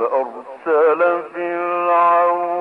فأرسل فرعون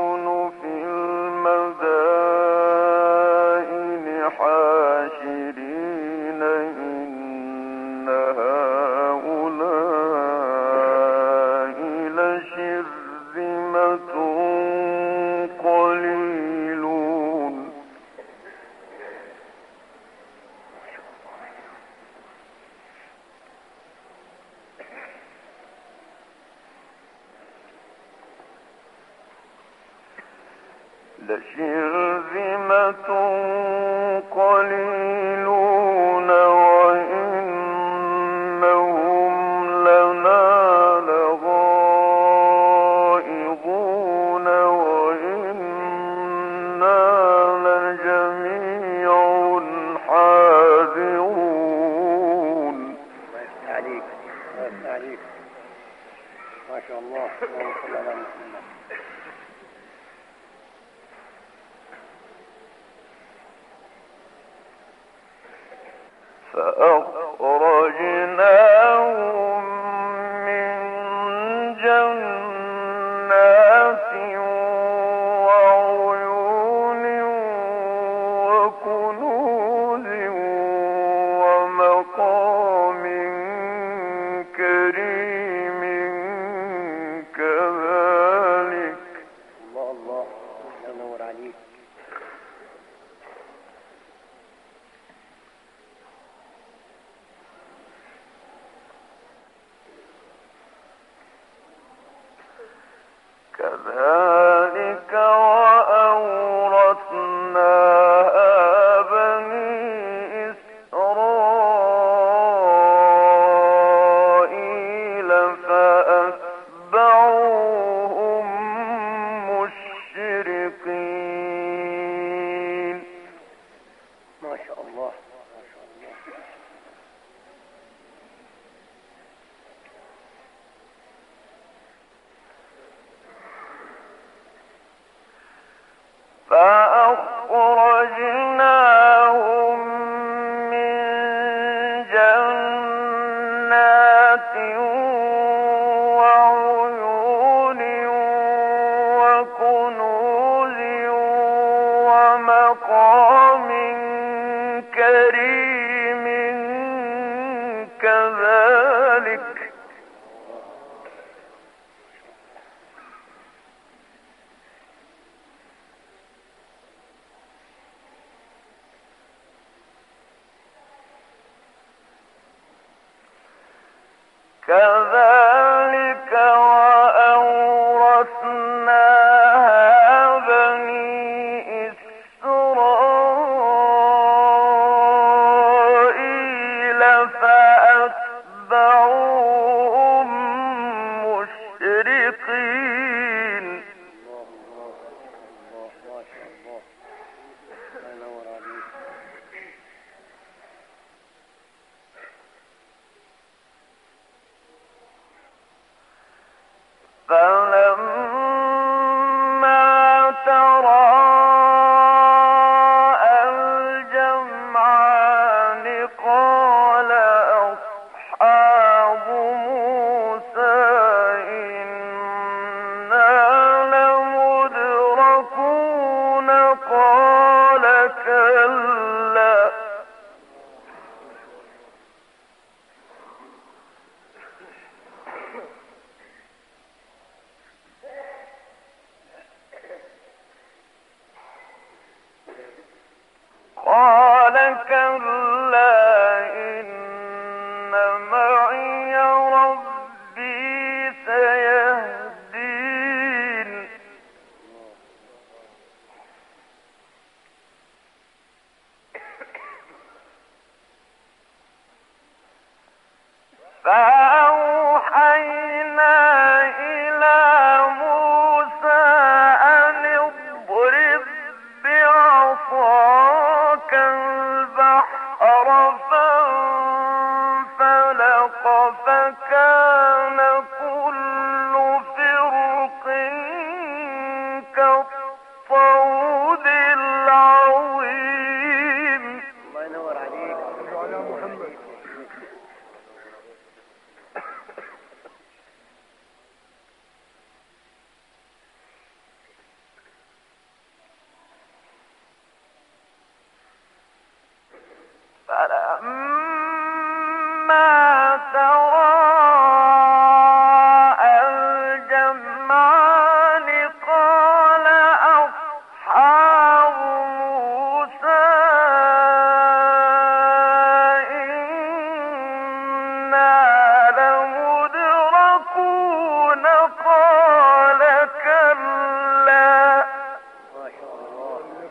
مخرجا لفاتح قال كلا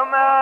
وما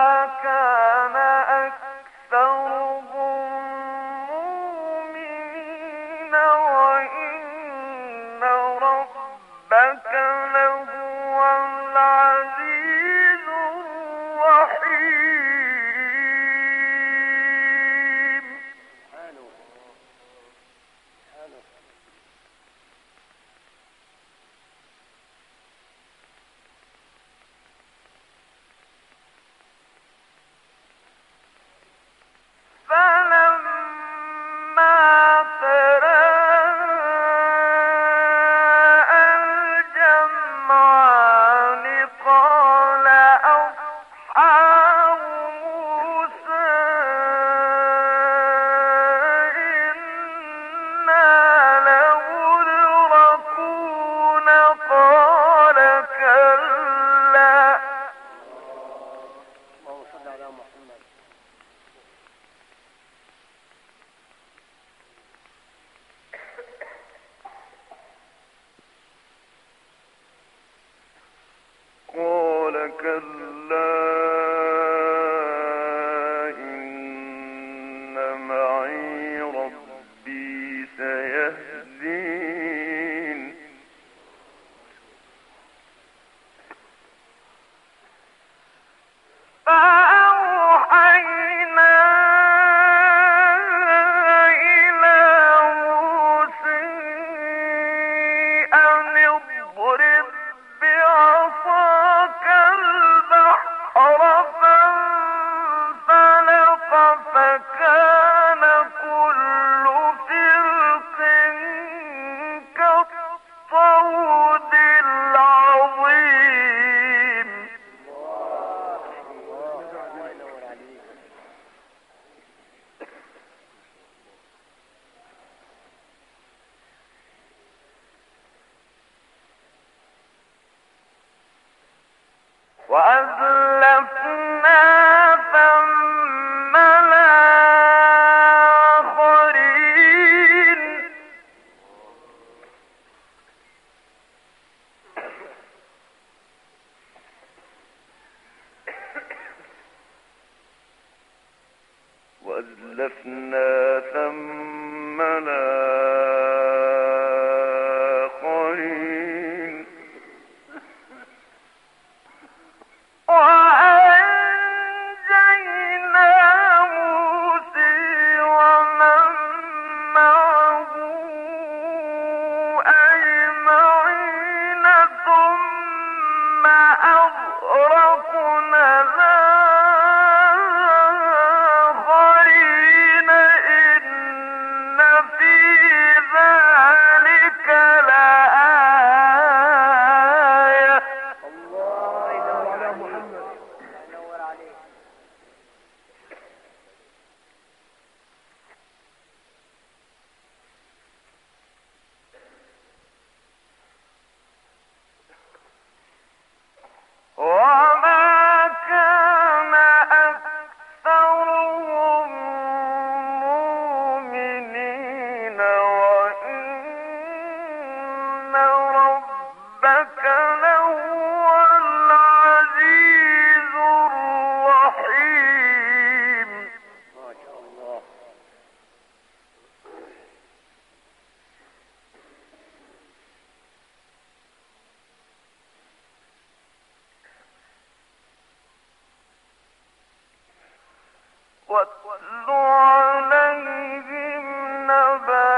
واتل عليهم نبأ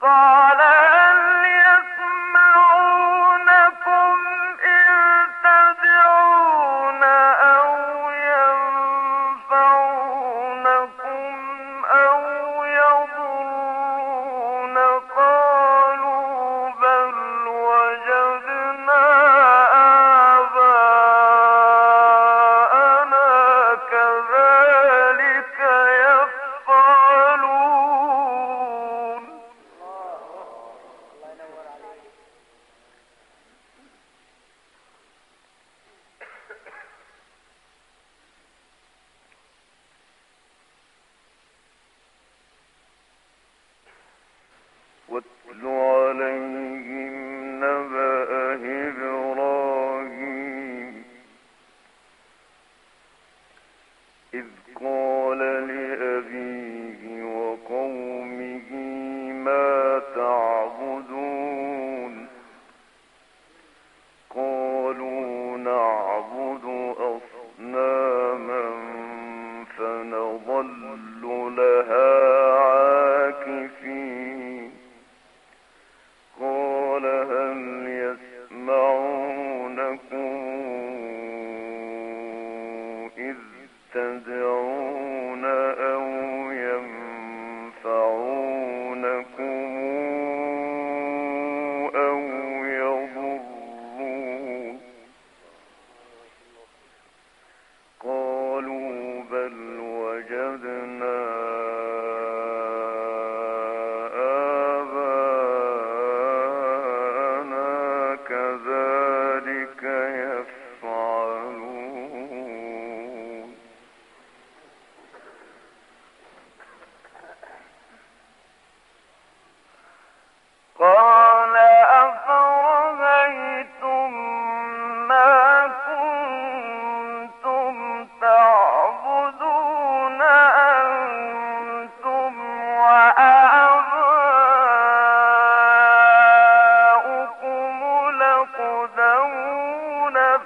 قال واتل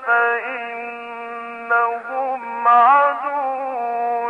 فإنهم عدو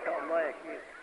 Masha Allah aqui.